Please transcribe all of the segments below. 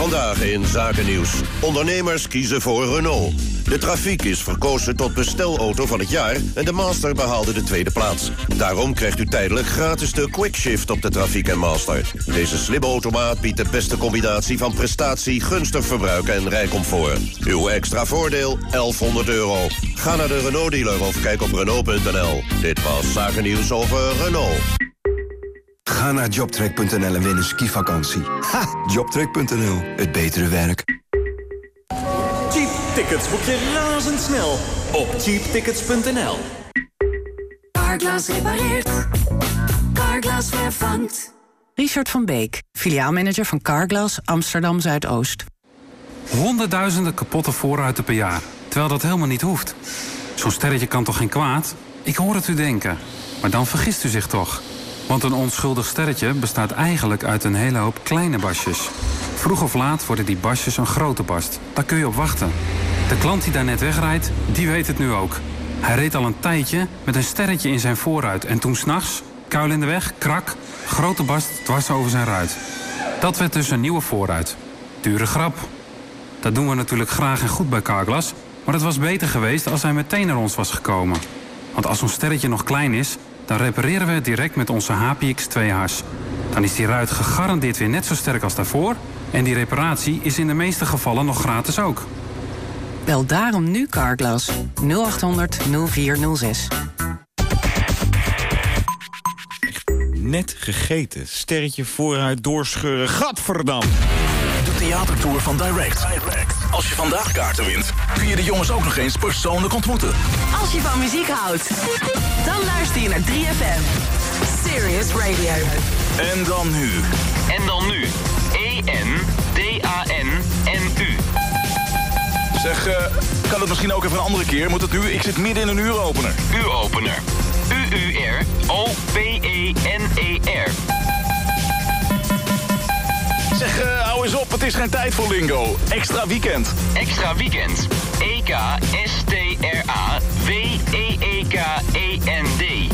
Vandaag in Zakennieuws. Ondernemers kiezen voor Renault. De Trafiek is verkozen tot bestelauto van het jaar... en de Master behaalde de tweede plaats. Daarom krijgt u tijdelijk gratis de Quickshift op de Trafiek en Master. Deze slimme automaat biedt de beste combinatie van prestatie... gunstig verbruik en rijcomfort. Uw extra voordeel 1100 euro. Ga naar de Renault-dealer of kijk op Renault.nl. Dit was Zakennieuws over Renault. Ga naar jobtrack.nl en win een skivakantie. Ha! Jobtrack.nl, het betere werk. Cheap tickets boek je razendsnel op cheaptickets.nl. Carglass repareert. Carglass vervangt. Richard van Beek, filiaalmanager van Carglass Amsterdam Zuidoost. Honderdduizenden kapotte voorruiten per jaar, terwijl dat helemaal niet hoeft. Zo'n sterretje kan toch geen kwaad? Ik hoor het u denken. Maar dan vergist u zich toch. Want een onschuldig sterretje bestaat eigenlijk uit een hele hoop kleine basjes. Vroeg of laat worden die basjes een grote bast. Daar kun je op wachten. De klant die daar net wegrijdt, die weet het nu ook. Hij reed al een tijdje met een sterretje in zijn voorruit... en toen s'nachts, kuil in de weg, krak, grote bast dwars over zijn ruit. Dat werd dus een nieuwe voorruit. Dure grap. Dat doen we natuurlijk graag en goed bij Carglass... maar het was beter geweest als hij meteen naar ons was gekomen. Want als zo'n sterretje nog klein is... dan repareren we het direct met onze HPX2-hars. Dan is die ruit gegarandeerd weer net zo sterk als daarvoor... en die reparatie is in de meeste gevallen nog gratis ook. Bel daarom nu Carglass 0800 0406. Net gegeten. Sterretje vooruit doorscheuren. Gadverdam. De theatertour van Direct. Als je vandaag kaarten wint, kun je de jongens ook nog eens persoonlijk ontmoeten. Als je van muziek houdt, dan luister je naar 3FM. Serious Radio. En dan nu. En dan nu. E-N-D-A-N-N-U. Zeg, eh, kan het misschien ook even een andere keer? Moet het nu? Ik zit midden in een uuropener. U-opener. U-U-R-O-P-E-N-E-R. Zeg, eh, hou eens op, het is geen tijd voor lingo. Extra weekend. Extra weekend. E-K-S-T-R-A-W-E-E-K-E-N-D.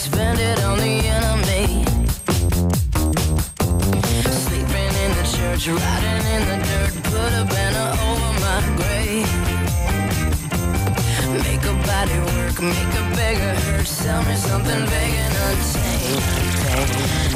Spend it on the enemy. Sleeping in the church, in the dirt, put a banner over my grave. Make a body work, make a beggar hurt, sell me something big and untamed.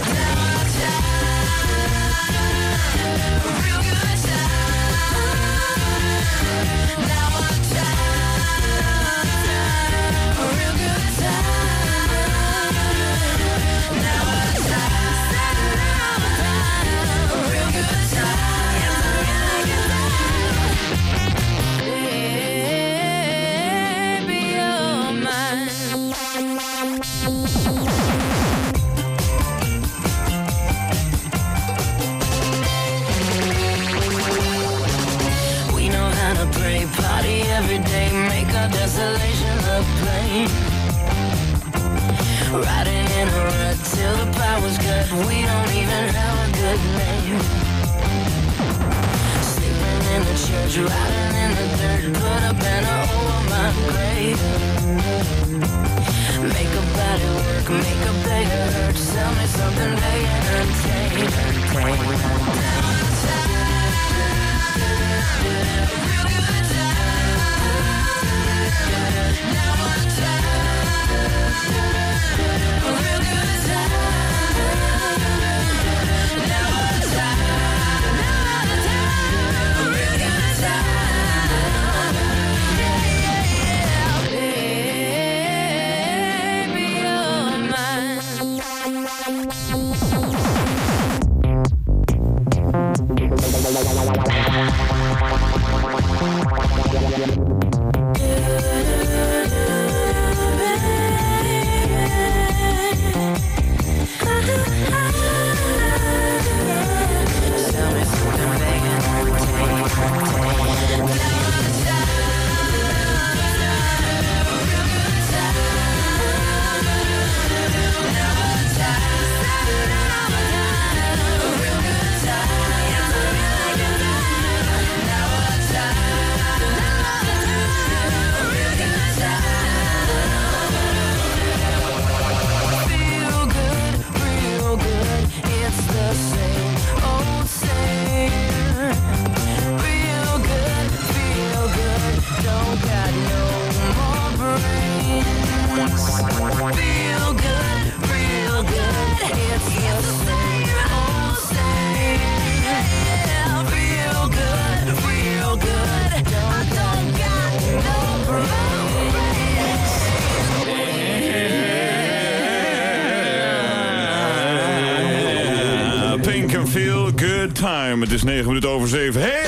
Over 7. Hey!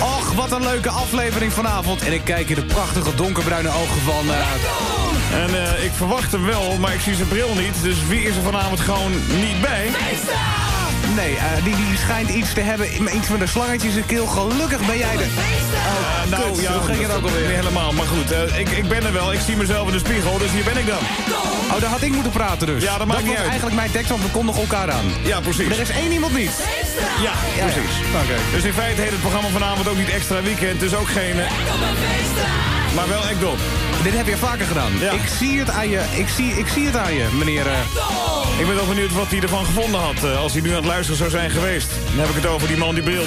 Och, wat een leuke aflevering vanavond. En ik kijk in de prachtige donkerbruine ogen van... eh, En eh, ik verwacht hem wel, maar ik zie zijn bril niet. Dus wie is er vanavond gewoon niet bij? Nee, eh, die, die schijnt iets te hebben, iets met een slangetje in zijn keel. Gelukkig ben jij er. Eh, nou, kut, ja, hoe ging het ook alweer? Niet helemaal, maar goed. ik, ik ben er wel, ik zie mezelf in de spiegel, dus hier ben ik dan. Oh, daar had ik moeten praten dus. Ja, dat maakt niet was uit. eigenlijk mijn tekst, want we kondigen elkaar aan. Ja, precies. Er is één iemand niet. Ja, precies. Dus in feite heet het programma vanavond ook niet extra weekend. Dus ook geen... eh, maar wel Ekdom. Dit heb je vaker gedaan. Ja. Ik zie het aan je, ik zie, ik zie het aan je, meneer... eh, Ik ben wel benieuwd wat hij ervan gevonden had eh, als hij nu aan het luisteren zou zijn geweest. Dan heb ik het over die man die bril.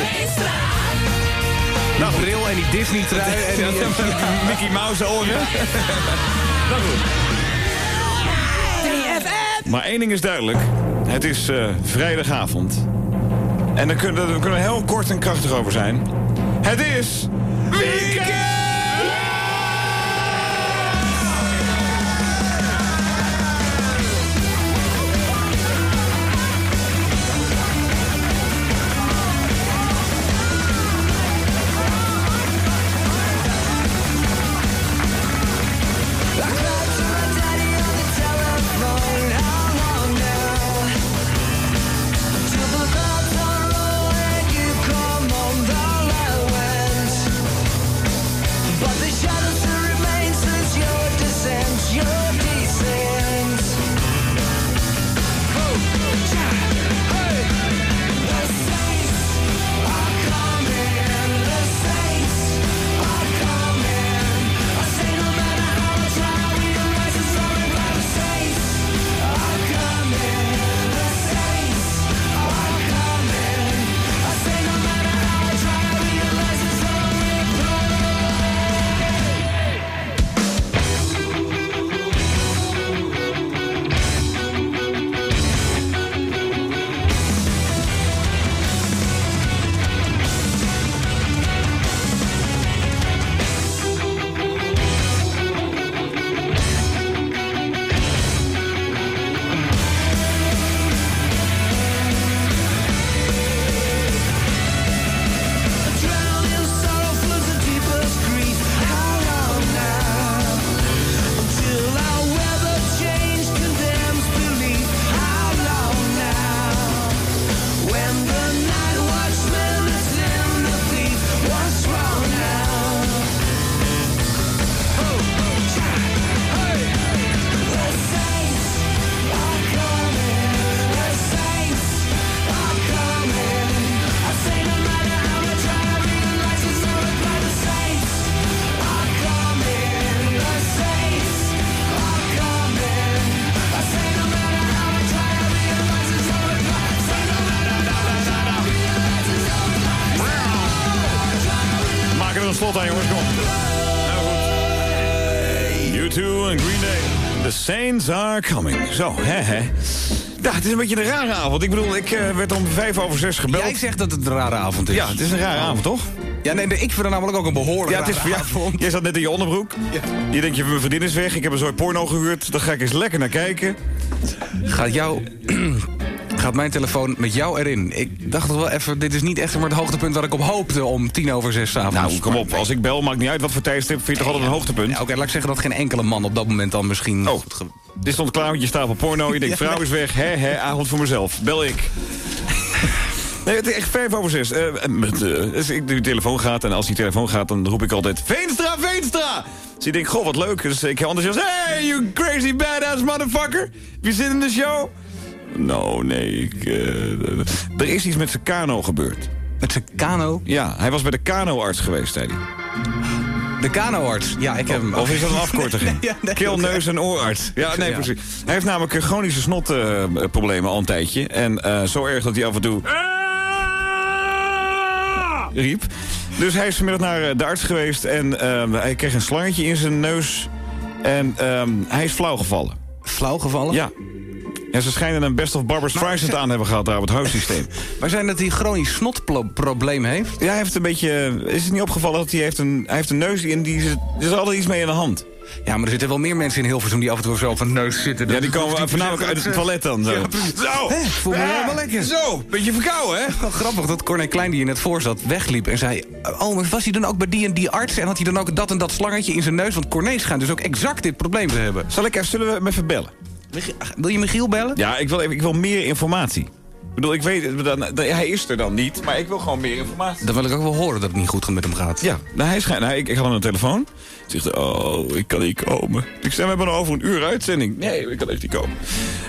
Nou, bril en die Disney-trui. en die, Ja, Mickey Mouse oren. nou goed. Maar één ding is duidelijk. Het is eh, vrijdagavond. En daar kunnen, kunnen we heel kort en krachtig over zijn. Het is... Are coming. Zo, hè, hè. Ja, het is een beetje een rare avond. Ik bedoel, ik eh, werd om vijf over zes gebeld. Jij zegt dat het een rare avond is. Ja, het is een rare avond, toch? Ja, nee, ik vind het namelijk ook een behoorlijk Ja, het is voor jou. Jij zat net in je onderbroek. Je denkt, je mijn vriendin is weg. Ik heb een soort porno gehuurd. Daar ga ik eens lekker naar kijken. Gaat jou... Gaat mijn telefoon met jou erin? Ik dacht toch wel even, dit is niet echt maar het hoogtepunt waar ik op hoopte om tien over zes avonds. Nou, kom op. Als ik bel, maakt niet uit wat voor tijdstip. Vind je toch altijd een hoogtepunt? Ja, Oké, laat ik zeggen dat geen enkele man op dat moment dan misschien... Oh, dit stond klaar met je stapel porno. Je denkt, Ja, vrouw is weg. Hè, hè, avond voor mezelf. Bel ik. Nee, het is echt vijf over zes. Met, eh, dus ik, die telefoon gaat en als die telefoon gaat, dan roep ik altijd... Veenstra, Veenstra! Dus ik denk, goh, wat leuk. Dus ik enthousiast... Hey, you crazy badass motherfucker! Je zin in de show? Nou, nee, ik... eh, er is iets met zijn kano gebeurd. Met zijn kano? Ja, hij was bij de kanoarts geweest, zei hij. De kanoarts. Ja, ik heb hem. Of is dat een afkorting? Ja, nee, Keel, neus en oorarts. Ja, nee, Ja. precies. Hij heeft namelijk eh, chronische snotproblemen al een tijdje. En eh, zo erg dat hij af en toe... riep. Dus hij is vanmiddag naar de arts geweest en hij kreeg een slangetje in zijn neus. En ehm, hij is flauw gevallen. Flauw gevallen? Ja. En ze schijnen een Best of Barbara Streisand aan hebben gehad daar op het huissysteem. Maar zijn dat hij chronisch snotprobleem heeft? Ja, hij heeft een beetje... Is het niet opgevallen dat hij heeft een, hij heeft een neus en die, is- er is altijd iets mee in de hand. Ja, maar er zitten wel meer mensen in Hilversum die af en toe zo een neus zitten. Ja, die komen voornamelijk uit het toilet dan. Zo. Ja. Zo! Voel me Ja, helemaal lekker. Zo, beetje verkouden, hè? Wel grappig dat Corné Klein, die je net voor zat, wegliep en zei... Oh, maar was hij dan ook bij die en die arts? En had hij dan ook dat en dat slangetje in zijn neus? Want Corné schijnt dus ook exact dit probleem te hebben. Zal ik even, zullen we hem even bellen? Wil je Michiel bellen? Ja, ik wil, even, ik wil meer informatie. Ik bedoel, ik weet, dan, dan- hij is er dan niet, maar ik wil gewoon meer informatie. Dan wil ik ook wel horen dat het niet goed met hem gaat. Ja, nou, hij schijnt, nou, ik, ik had hem aan de telefoon. Hij zegt, oh, ik kan niet komen. Ik zei, we hebben nog over een uur uitzending. Nee, ik kan echt niet komen.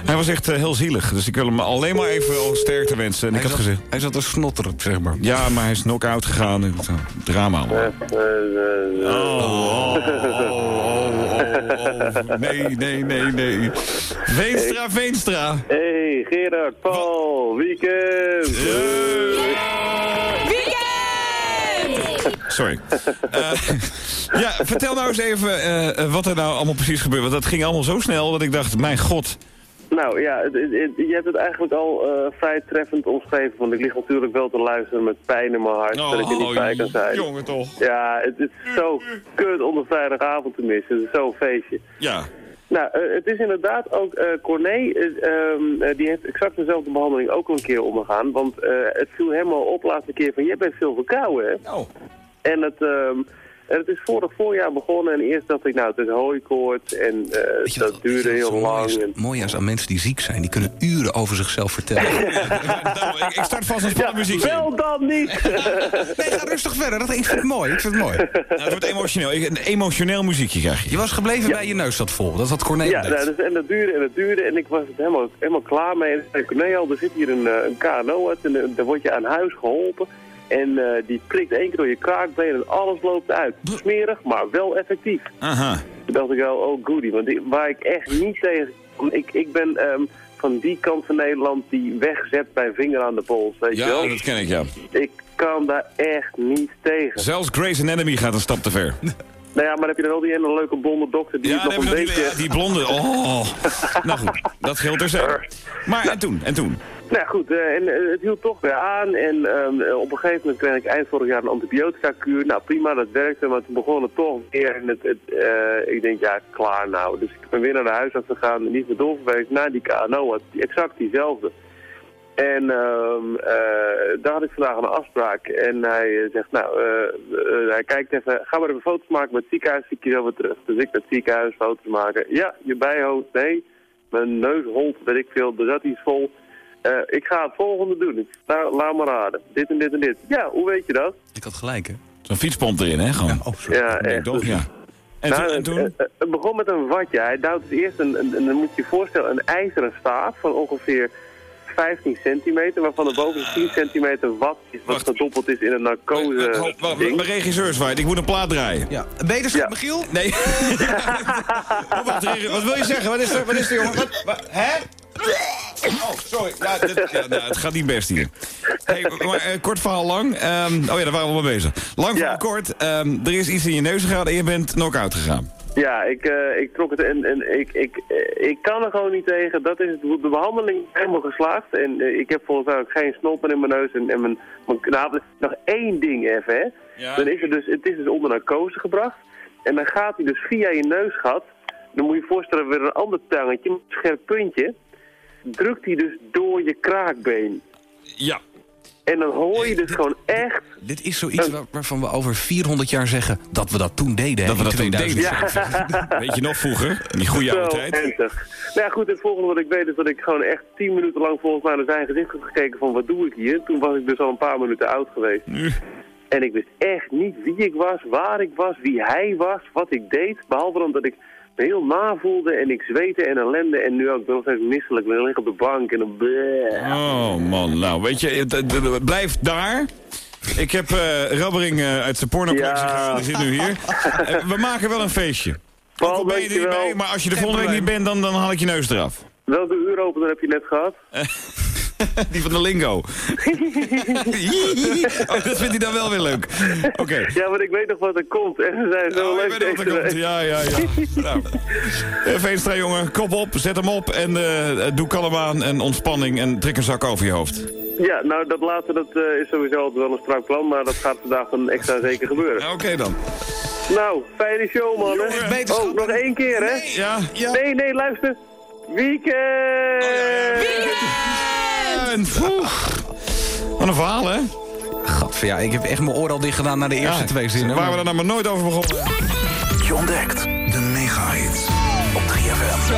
Hij was echt eh, heel zielig, dus ik wil hem alleen maar even al sterkte wensen. En ik Hij had zat, gezegd, hij zat te snotteren, zeg maar. ja, maar hij is knock-out gegaan. en zo, Drama allemaal. Oh, oh, oh, oh. Nee, nee, nee, nee. Veenstra, Veenstra. Hey, Gerard, Paul, weekend! Sorry. Eh, ja, vertel nou eens even eh, eh, wat er nou allemaal precies gebeurt. Want dat ging allemaal zo snel dat ik dacht, mijn god. Nou ja, het- het- het- je hebt het eigenlijk al eh, vrij treffend omschreven. Want ik lig natuurlijk wel te luisteren met pijn in mijn hart dat ik er niet bij kan zijn. Oh, jongen toch. Ja, het is zo kut om de vrijdagavond te missen. Het is zo'n feestje. Ja. Nou, eh, het is inderdaad ook eh Corné, eh, ehm, eh, die heeft exact dezelfde behandeling ook al een keer ondergaan. Want het viel hem al op laatste keer van, jij bent veel verkouden, hè? Oh. En het, ehm, en het is vorig voorjaar begonnen en eerst dacht ik, nou, het is hooikoorts en eh, dat duurde heel lang. Mooi En... is, mooi is aan mensen die ziek zijn. Die kunnen uren over zichzelf vertellen. Ik, ik start vast een spannend muziekje. Wel dan niet! nee, ga rustig verder. Dat, ik vind het mooi. Ik vind het mooi. Nou, het wordt emotioneel. Ik- Een emotioneel muziekje krijg je. Je was gebleven bij je neus zat vol. Dat had Corné Ja, nou, dus, en dat duurde en dat duurde en ik was het helemaal, helemaal klaar mee. En zei, nee, al, er zit hier een, eh, een KNO uit en eh, daar word je aan huis geholpen. En eh, die prikt één keer door je kraakbeen en alles loopt uit. Smerig, maar wel effectief. Aha. Toen dacht ik wel, oh goodie, want die- waar ik echt niet tegen... Ik, ik ben ehm, van die kant van Nederland die wegzet bij vinger aan de pols, weet je Ja, wel? dat ken ik, ja. Ik kan daar echt niet tegen. Zelfs Grey's Anatomy gaat een stap te ver. Nou ja, maar heb je dan wel die ene leuke blonde dokter die Ja, nog een beetje... die, ja, die blonde. Oh. Nou goed, dat geldt er zo. Maar en toen? En toen? Nou goed, eh, en eh, het hield toch weer aan en ehm, eh, op een gegeven moment kreeg ik eind vorig jaar een antibiotica-kuur. Nou prima, dat werkte, maar toen begon het toch weer en het, ik denk ja, klaar nou. Dus ik ben weer naar de huisarts gegaan niet meer doorgewerkt naar die KNO, exact diezelfde. En ehm, eh, daar had ik vandaag een afspraak en hij zegt, nou, hij kijkt even, ga maar even foto's maken met het ziekenhuis, zie ik je zo weer terug. Dus ik naar het ziekenhuis foto's maken. Ja, je bijhoofd, nee, mijn neus holt, weet ik veel, er zat iets vol. Eh, ik ga het volgende doen. Ik- Nou, laat maar raden. Dit en dit en dit. Ja, hoe weet je dat? Ik had gelijk, hè? Zo'n fietspomp erin, hè? Gewoon. Oh, sorry. Ja, echt. toch? Ja. En Nou, toen? En het- toen? Het, het begon met een watje. Hij duwt dus eerst een, een, een- dan moet je je voorstellen, een ijzeren staaf van ongeveer 15 centimeter, waarvan er boven 10 centimeter wat is, wat Wacht. gedoppeld is in een narcose Wacht, wacht, wacht, ding. Mijn regisseur zwaait, ik moet een plaat draaien. Ja. Beterschap, Ja. Michiel? Nee. Oh, wacht, wat wil je zeggen? Wat is er, wat is er jongen? Wat, wat- hè? Oh, sorry. Ja, dit, ja, nou, het gaat niet best hier. Hey, maar, eh, kort verhaal lang. Ehm, oh ja, daar waren we al mee bezig. Lang Ja. kort. ehm, er is iets in je neus gegaan en je bent knock-out gegaan. Ja, ik, eh, ik trok het en, en ik, ik, eh, ik kan er gewoon niet tegen. Dat is het, de behandeling is helemaal geslaagd. En ik heb volgens mij ook geen snoppen in mijn neus en, en mijn, mijn knaap. Nog één ding even, hè. Ja. Dan is het, dus, het is dus onder narcose gebracht. En dan gaat hij dus via je neusgat. Dan moet je je voorstellen, weer een ander tangetje, een scherp puntje. Drukt hij dus door je kraakbeen. Ja. En dan hoor je dus gewoon echt... Dit is zoiets waar- waarvan we over 400 jaar zeggen dat we dat toen deden. Dat we dat toen 2000. deden. Weet je nog vroeger? Die goede oude Zo tijd. ernstig. Nou ja, goed, het volgende wat ik weet is dat ik gewoon echt tien minuten lang volgens mij naar zijn gezicht heb gekeken van wat doe ik hier. Toen was ik dus al een paar minuten oud geweest. Nu. En ik wist echt niet wie ik was, waar ik was, wie hij was, wat ik deed. Behalve dan dat ik me heel navoelde en ik zweette en ellende. En nu ook, ik ben nog steeds misselijk. Ik lig op de bank en dan... Oh man, nou weet je, het- het- het- blijf daar. Ik heb eh Rabbering eh, uit zijn pornocollectie Ja. gehaald, die zit nu hier. Eh, we maken wel een feestje. Paul, Ook al ben je er niet bij, maar als je de volgende week niet bent, dan, dan haal ik je neus eraf. Welke uuropener heb je net gehad? Die van de lingo. oh, dat vindt hij dan wel weer leuk. Oké. Ja, maar ik weet nog wat er komt. En ze zijn zo oh, leuk. Ik weet nog wat er komt. Ja, ja, ja. nou. Eh, jongen, kop op, zet hem op en eh, doe kalm aan en ontspanning en trek een zak over je hoofd. Ja, nou dat laatste dat, eh, is sowieso altijd wel een strak plan, maar dat gaat vandaag dan extra zeker gebeuren. Oké dan. Nou, fijne show man. Oh, nog één keer hè? Nee. Ja. Nee, nee, luister. Weekend! Oh, ja. Weekend! Ellen. Wat een verhaal, hè? Gadver, ja, ik heb echt mijn oor al dicht gedaan naar de eerste twee zinnen. Waar we er nou maar nooit over begonnen. Je ontdekt de mega-hits op 3FM.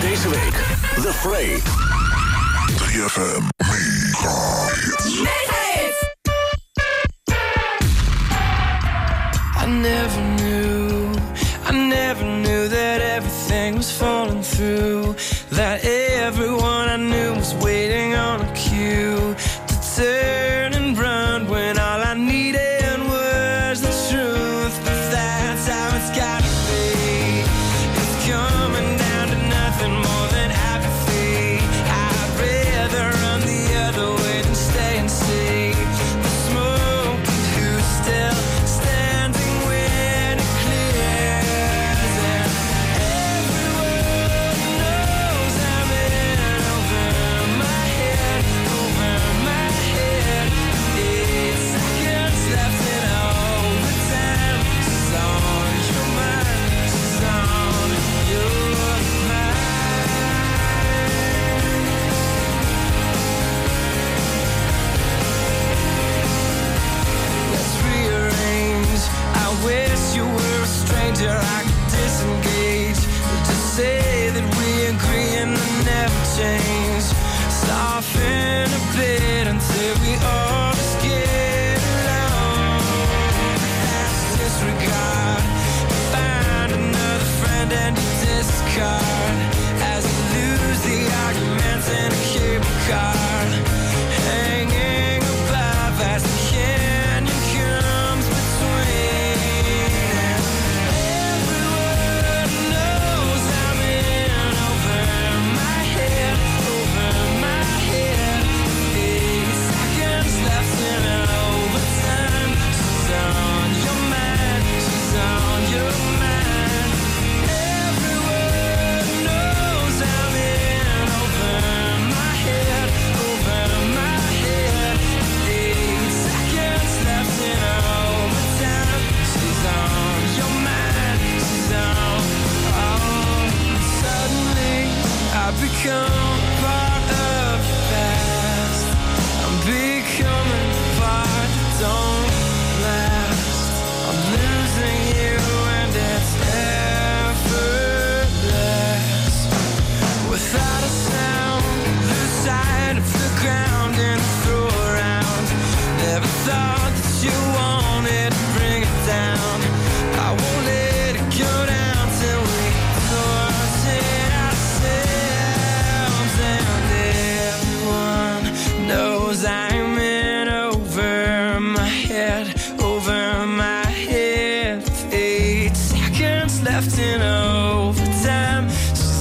Deze week, The Fray. 3FM Mega-hits. I never knew, I never knew that everything was falling through. That everyone danger I could disengage. To say that we agree and never change.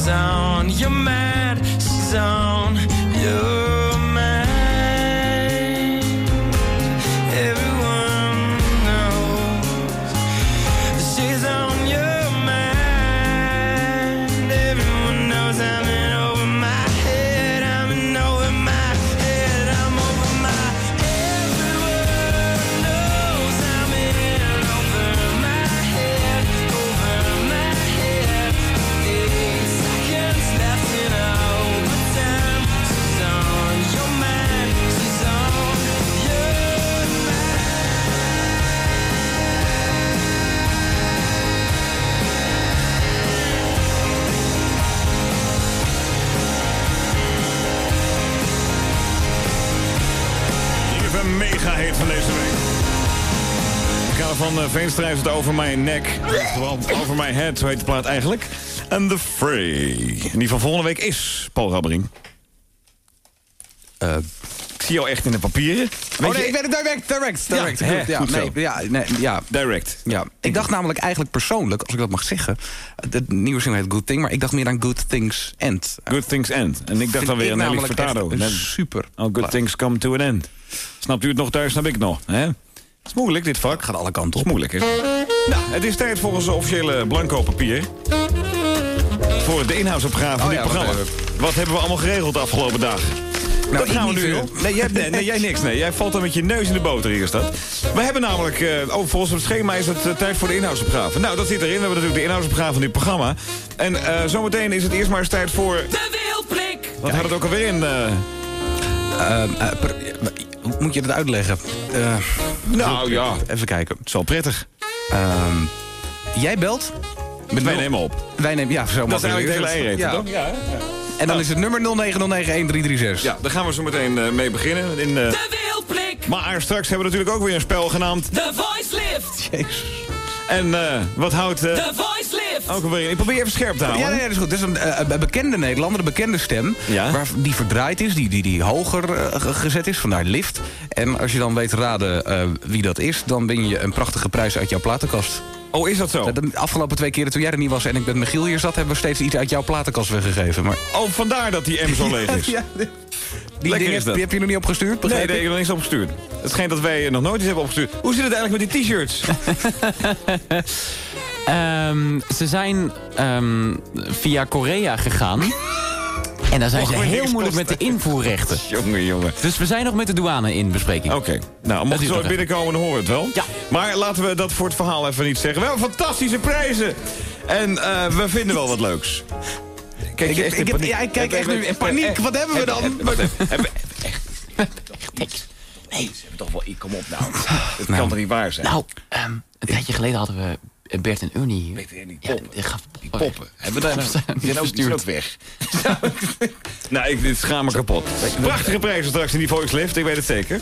sound Eh, van Veenstra het over mijn nek. Want over mijn head, zo heet de plaat eigenlijk? And the Free. En die van volgende week is Paul Rabbering. Eh, ik zie jou echt in de papieren. Oh nee, ik ben het direct, direct, direct. Ja, ja, ja, Direct. Ja. Ik dacht namelijk eigenlijk persoonlijk, als ik dat mag zeggen... het nieuwe zin heet Good Thing, maar ik dacht meer aan Good Things End. Good Things End. En ik dacht dan weer aan Nelly Furtado. Super. Oh, Good. Things Come to an End. Snapt u het nog, thuis snap ik nog. He? moeilijk, dit vak. Gaat alle kanten op. Moeilijk. Nou, het is tijd volgens de officiële blanco papier. Voor de inhoudsopgave van oh dit programma. Eh, wat, hebben we allemaal geregeld de afgelopen dagen? Nou, dat gaan we nu doen? Nee, jij, nee, jij niks. Nee, jij valt dan met je neus in de boter hier, Dat. We hebben namelijk, uh, oh, volgens het schema is het eh, tijd voor de inhoudsopgave. Nou, dat zit erin. We hebben natuurlijk de inhoudsopgave van dit programma. En zometeen is het eerst maar eens tijd voor... De Wildblik! Wat had het ook alweer in? Moet je dat uitleggen? Eh, nou ja, even kijken. het is wel prettig. Ehm, jij belt. Met Wij nemen op. Wij nemen, ja, zo Dat is eigenlijk de hele Ja. toch? Ja, En dan is het nummer 09091336. ja, daar gaan we zo meteen eh, mee beginnen. In, eh, De Wildblik. maar straks hebben we natuurlijk ook weer een spel genaamd. The Voice Lift. Jezus. En eh, wat houdt... The Voice Ik probeer even scherp te houden. Ja, nee, dat is goed. Het is een, eh, een bekende Nederlander, een bekende stem. Ja. Waar, die verdraaid is, die, die, die hoger eh, ge- gezet is, vandaar lift. En als je dan weet raden eh, wie dat is... dan win je een prachtige prijs uit jouw platenkast. Oh, is dat zo? De afgelopen twee keren toen jij er niet was en ik met Michiel hier zat... hebben we steeds iets uit jouw platenkast weggegeven. Maar Oh, vandaar dat die M zo leeg is. ja, die Lekker dingen is dat. die heb je nog niet opgestuurd, Nee, nee, ik ik? heb nog niks opgestuurd. Het schijnt dat wij nog nooit iets hebben opgestuurd. Hoe zit het eigenlijk met die t-shirts? Ehm, ze zijn ehm, via Korea gegaan. En daar zijn ze heel moeilijk met de invoerrechten. jongen, jongen. Dus we zijn nog met de douane in bespreking. Oké, nou, mocht het zo binnenkomen, dan horen we het wel. Ja. Maar laten we dat voor het verhaal even niet zeggen. We hebben fantastische prijzen. En eh, we vinden wel wat leuks. Kijk, Ik je heb- echt ik heb- ja, ik kijk echt nu in paniek. Wat hebben we dan? hebben- echt. Nee, ze hebben toch wel... Kom op nou. Het kan toch niet waar zijn? Nou, ehm, een tijdje geleden hadden we eh, Bert en Ernie hier. Ja, poppen. gaf- Die poppen. Hebben we daar nou... Die zijn ook, die zijn ook weg. nou, ik dit schaam me kapot. Prachtige prijzen straks in die Voice Lift, ik weet het zeker.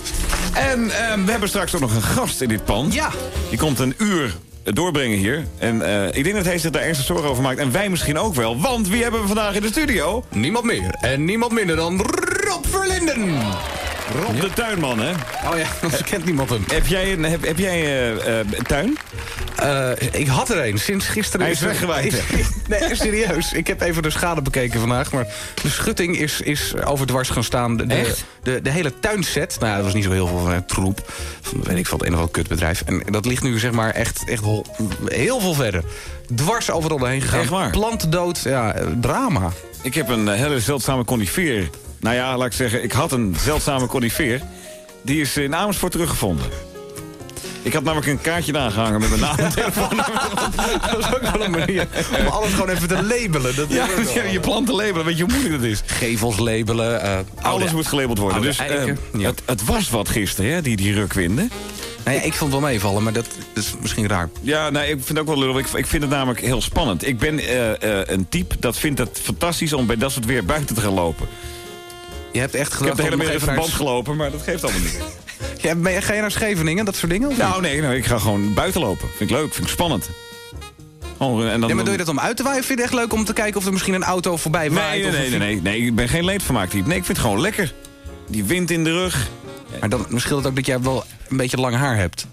En ehm, we hebben straks ook nog een gast in dit pand. Ja. Die komt een uur doorbrengen hier. En eh, ik denk dat hij zich daar ernstig zorgen over maakt. En wij misschien ook wel. Want wie hebben we vandaag in de studio? Niemand meer en niemand minder dan Rob Verlinden. Rob de tuinman, hè? Oh ja, anders kent niemand hem. Heb jij een, heb, heb jij, eh, eh, een tuin? Eh, ik had er een sinds gisteren. Hij is weggewaaid, is- nee, serieus. Ik heb even de schade bekeken vandaag. Maar de schutting is, is overdwars gaan staan. De? De, de hele tuinset. Nou ja, dat was niet zo heel veel van het troep. Van, weet ik van het een of ander kutbedrijf. En dat ligt nu zeg maar echt, echt hol- heel veel verder. Dwars overal heen gegaan. Echt waar? Planten dood. Ja, drama. Ik heb een eh, hele zeldzame conifeer. Nou ja, laat ik zeggen, ik had een zeldzame conifeer. Die is in Amersfoort teruggevonden. Ik had namelijk een kaartje aangehangen met mijn naam en. Dat is ook wel een manier om alles gewoon even te labelen. Dat Ja, is ook wel- ja, je planten labelen, weet je hoe moeilijk dat is? Gevels labelen. eh, Alles oude- moet gelabeld worden. oude Dus eh. Ja. het, het was wat gisteren, hè, die, die rukwinden. Nou ja, ik vond het wel meevallen, maar dat is misschien raar. Ja, nou, ik vind het ook wel lullig. Ik, ik vind het namelijk heel spannend. Ik ben eh, eh, een type dat vindt het fantastisch om bij dat soort weer buiten te gaan lopen. Je hebt echt Ik gedacht... heb de hele middag verband gelopen, maar dat geeft allemaal niet. Ja, ben ga je naar Scheveningen, dat soort dingen? of Nou, nee, nou, ik ga gewoon buiten lopen. Vind ik leuk, vind ik spannend. Oh, en dan, Ja, maar doe je dat om uit te waaien? Vind je het echt leuk om te kijken of er misschien een auto voorbij waait? nee, nee, nee, nee, nee, ik ben geen leedvermaakt type. Nee, ik vind het gewoon lekker. Die wind in de rug. Maar dan scheelt het ook dat jij wel een beetje lang haar hebt.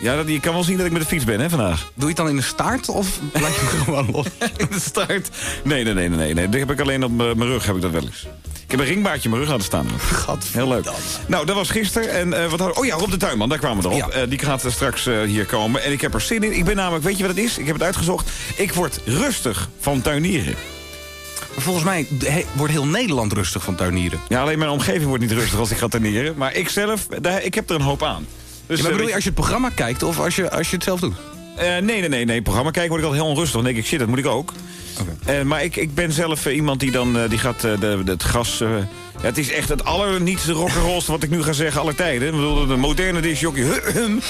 Ja, dat, je kan wel zien dat ik met de fiets ben, hè, vandaag. Doe je het dan in de staart of blijf je hem gewoon los? In de start. Nee, nee, nee, nee, nee. Dat heb ik alleen op mijn rug, heb ik dat wel eens. Ik heb een ringbaardje in mijn rug laten staan. Heel leuk. Nou, dat was gisteren. En eh, wat hadden Oh ja, Rob de Tuinman, daar kwamen we erop. Ja. Eh, die gaat eh, straks hier komen. En ik heb er zin in. Ik ben namelijk, weet je wat het is? Ik heb het uitgezocht. Ik word rustig van tuinieren. Volgens mij he- wordt heel Nederland rustig van tuinieren. Ja, alleen mijn omgeving wordt niet rustig als ik ga tuinieren. Maar ik zelf, daar, ik heb er een hoop aan. Dus, Ja, maar bedoel je als je het programma kijkt of als je, als je het zelf doet? Nee, nee, nee, nee. Programma kijken word ik altijd heel onrustig. Dan denk ik, shit, dat moet ik ook. Eh, maar ik, ik ben zelf eh, iemand die dan, eh, die gaat de, het gas... ja, het is echt het allernietste rock'n'rollste wat ik nu ga zeggen aller tijden. Ik bedoel, de moderne disjockey. Dan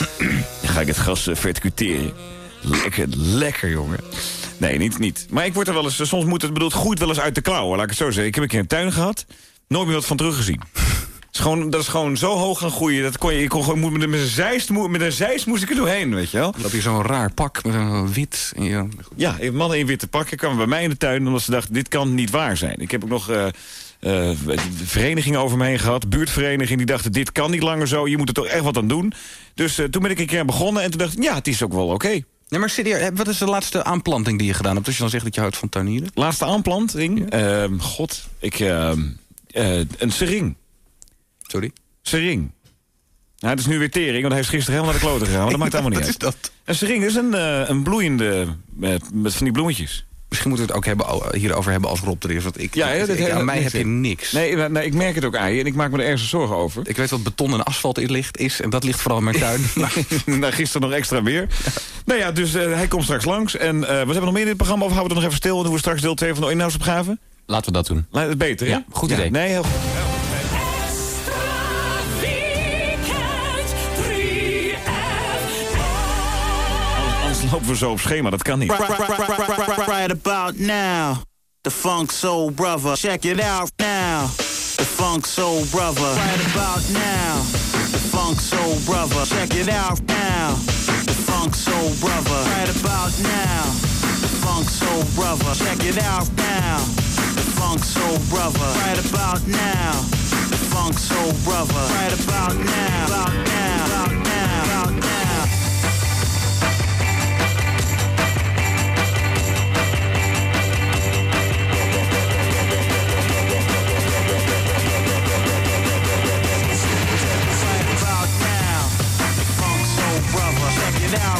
ga ik het gas verticuteren. Lekker, lekker, jongen. Nee, niet, niet. Maar ik word er wel eens... Soms moet het, bedoel, het groeit wel eens uit de klauwen, laat ik het zo zeggen. Ik heb een keer een tuin gehad. Nooit meer wat van teruggezien. Is gewoon, dat is gewoon zo hoog gaan groeien. Dat kon je, ik kon gewoon, met, een zeist, met een zeist moest ik er doorheen, weet je wel. Dan heb je zo'n raar pak met een wit. Je, Ja, mannen in witte pakken kwamen bij mij in de tuin... omdat ze dachten, dit kan niet waar zijn. Ik heb ook nog eh eh, verenigingen over me heen gehad. Buurtverenigingen die dachten, dit kan niet langer zo. Je moet er toch echt wat aan doen. Dus eh, toen ben ik een keer begonnen en toen dacht ik... ja, het is ook wel oké. Nee, maar serieus, wat is de laatste aanplanting die je gedaan hebt? Als je dan zegt dat je houdt van tuinieren? Laatste aanplanting? Ehm, God, ik... ehm, eh, een sering. Sorry? Sering. Nou, het is nu weer tering, want hij is gisteren helemaal naar de kloten gegaan. Maar dat maakt allemaal niet Wat uit. is dat? Een sering is een, eh, een bloeiende... eh, met van die bloemetjes. Misschien moeten we het ook hebben, o- hierover hebben als Rob er is. Want ik, Ja, dat ik- aan mij heb je niks. Nee, maar- nee, ik merk het ook aan je en ik maak me er ergens zorgen over. Ik weet wat beton en asfalt in ligt, is. En dat ligt vooral in mijn tuin. nou, gisteren nog extra weer. Nou ja, dus eh, hij komt straks langs. En eh, wat hebben we nog meer in dit programma? Of houden we het nog even stil en doen we straks deel 2 van de inhoudsopgave? Laten we dat doen. Laat het beter? Ja, goed idee. Nee, heel goed. We zo op schema, dat kan niet. Right, about now. The Funk Soul Brother. Check it out now. The Funk Soul Brother. Right about now. The Funk Soul Brother. Check it out now. The Funk Soul Brother. Right about now. The Funk Soul Brother. Check it out now. The Funk Soul Brother. Right about now. The Funk Soul Brother. Right about now. About now. Now,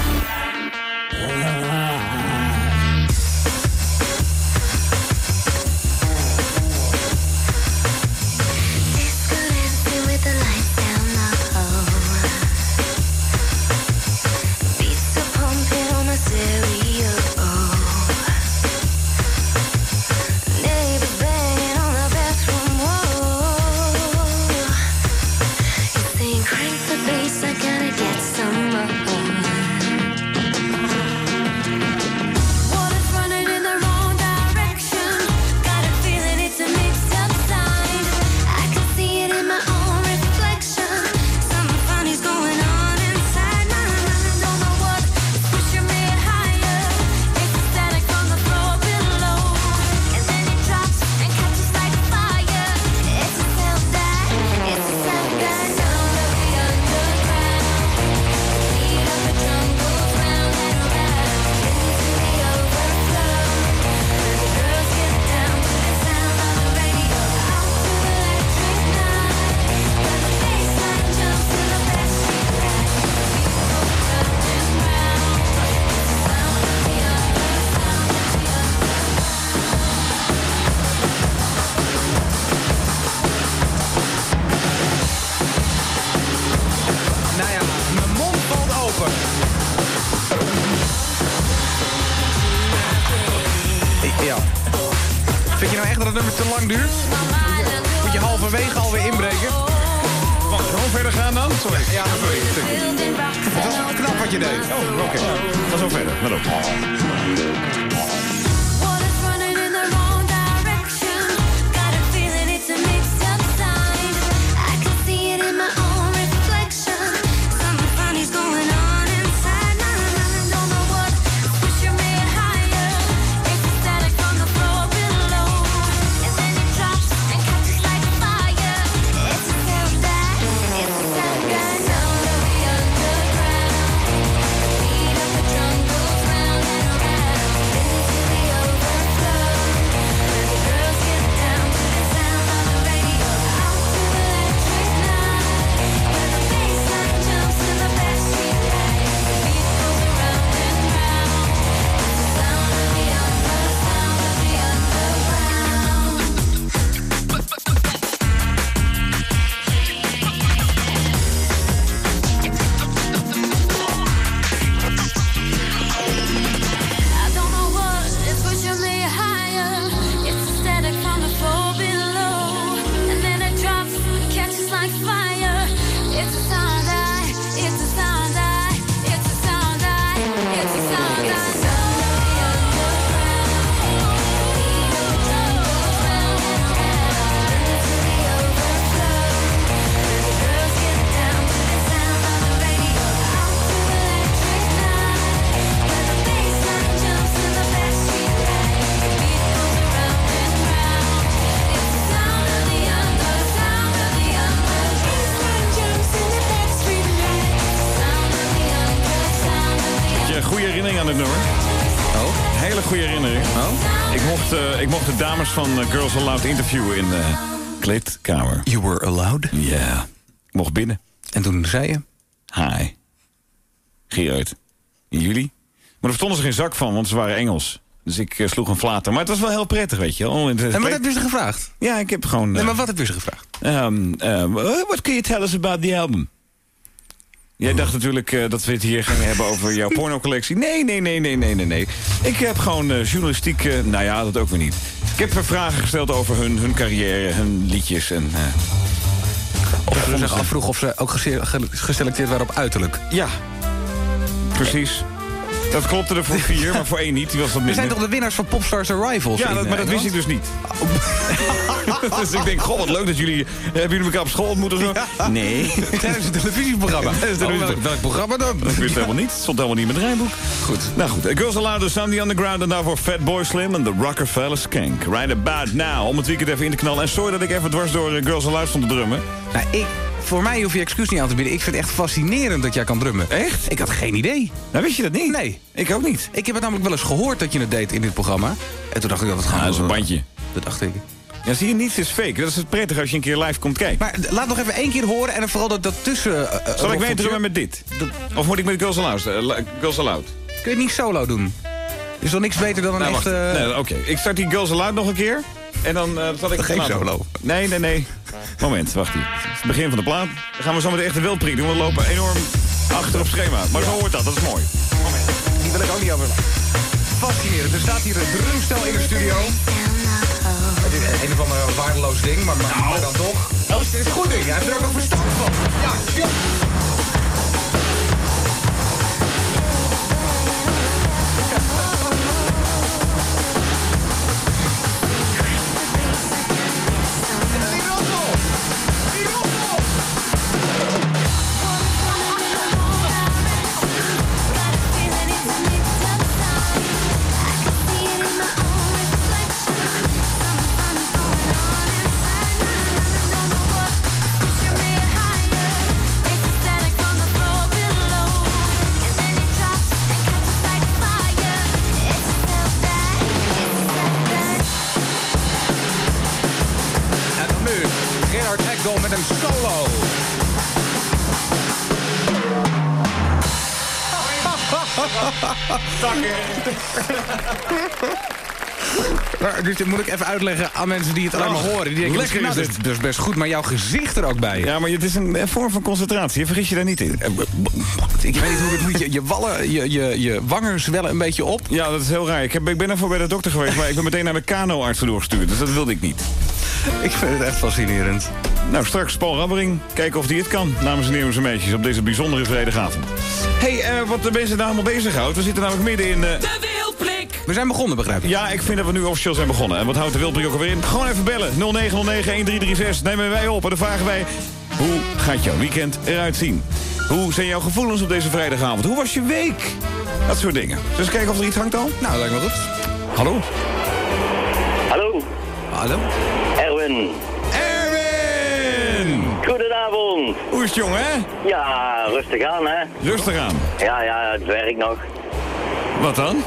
van eh, Girls Aloud interviewen in de kleedkamer. You were allowed? Ja. Mocht binnen. En toen zei je? Hi. Gerard. Jullie? Maar daar verstonden ze geen zak van, want ze waren Engels. Dus ik eh, sloeg een flater. Maar het was wel heel prettig, weet je. En wat heb je ze gevraagd? Ja, ik heb gewoon... Nee, eh, maar wat heb je ze gevraagd? Um, um, what can you tell us about the album? Jij dacht natuurlijk eh, dat we het hier gingen hebben over jouw pornocollectie. Nee, nee, nee, nee, nee, nee, nee. Ik heb gewoon eh, journalistiek... eh, nou ja, dat ook weer niet. Ik heb vragen gesteld over hun, hun carrière, hun liedjes en... Of ze zich afvroeg of ze ook gese- ge- geselecteerd waren op uiterlijk. Ja, precies. Dat klopte er voor vier, maar voor één niet. Die was wat We zijn toch de winnaars van Popstars Arrivals? Ja, dat, maar eh, dat wist ik dus niet. dus ik denk, goh, wat leuk dat jullie... Hebben jullie elkaar op school ontmoet of zo? Nee. Tijdens het televisieprogramma. Tijdens Oh, welk, programma dan? Ik wist helemaal niet. Het stond helemaal niet in het rijboek. Goed. Nou goed. eh, Girls Aloud, the Underground... en daarvoor Fatboy Slim en The Rockefeller Skank. Right about now. Om het weekend even in te knallen. En sorry dat ik even dwars door eh, Girls Aloud stond te drummen. Nou, ik, voor mij hoef je excuus niet aan te bieden. Ik vind het echt fascinerend dat jij kan drummen. Echt? Ik had geen idee. Nou, wist je dat niet? Nee. Ik ook niet. Ik heb het namelijk wel eens gehoord dat je het deed in dit programma. En toen dacht ik dat het gewoon... Ah, dat is een bandje. Dat dacht ik. Ja, zie je, niets is fake. Dat is het prettig als je een keer live komt kijken. Maar laat nog even één keer horen en dan vooral dat, dat tussen... eh, eh, Zal ik mee drummen met dit? Of moet ik met Girls Aloud? eh, Girls Aloud? Kun je het niet solo doen? Is toch niks beter dan een Nou, echt... wacht. eh, Nee, Oké, ik start die Girls Aloud nog een keer. En dan eh zal ik Geen solo. Nee, nee, nee. Moment, wacht hier. Het begin van de plaat. Dan gaan we zo met de echte wildprik doen. We lopen enorm achter op schema. Maar zo hoort dat, dat is mooi. Die wil ik ook niet over. Fascinerend. Er staat hier een drumstel in de studio. Het is een of ander waardeloos ding, maar, maar, maar dan toch. Oh, het is een goed ding. Hij heeft er ook nog verstand van. Ja, ja. Maar, dus dit moet ik even uitleggen aan mensen die het maar Oh, horen. Die denken, lekker nou, is dat, is, dat is best goed, maar jouw gezicht er ook bij. Ja, maar het is een vorm van concentratie. Je vergis je daar niet in. Eh, Ik weet niet hoe het moet. Je, je, wallen, je, je, je wangen zwellen een beetje op. Ja, dat is heel raar. Ik, heb, ik ben ervoor bij de dokter geweest, maar ik ben meteen naar de kanoarts doorgestuurd. Dus dat wilde ik niet. Ik vind het echt fascinerend. Nou, straks Paul Rabbering. Kijken of hij het kan namens de nieuwe meisjes op deze bijzondere vrijdagavond. Hey, eh, wat de mensen daar allemaal bezighoudt. We zitten namelijk midden in... eh, De Wildblik. We zijn begonnen, begrijp ik. Ja, ik vind dat we nu officieel zijn begonnen. En wat houdt de Wildbrik ook alweer in? Gewoon even bellen. 0909-1336. Nemen wij op. En dan vragen wij... Hoe gaat jouw weekend eruit zien? Hoe zijn jouw gevoelens op deze vrijdagavond? Hoe was je week? Dat soort dingen. Zullen we eens kijken of er iets hangt al? Nou, lijkt me goed. Hallo? Hallo, Hallo? Erwin! Goedenavond. Hoe is het, jongen, hè? Ja, rustig aan, hè? Rustig aan. Ja, ja, het werkt nog. Wat dan?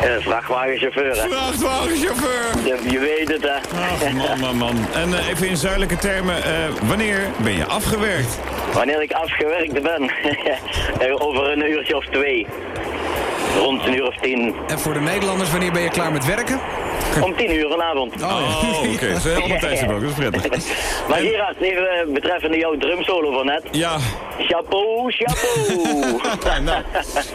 Eh, vrachtwagenchauffeur, hè? Vrachtwagenchauffeur! Je, je weet het, hè? Ach, man, man, man. En eh, even in zuidelijke termen, eh, wanneer ben je afgewerkt? Wanneer ik afgewerkt ben, Eh, over een uurtje of twee. Rond een uur of tien. En voor de Nederlanders, wanneer ben je klaar met werken? Om tien uur vanavond. Oh, oké. Dat is helemaal tijdstip ook. Dat is prettig. Maar Gerard, even eh, betreffende jouw drumsolo van net. Ja. Chapeau, chapeau. nou,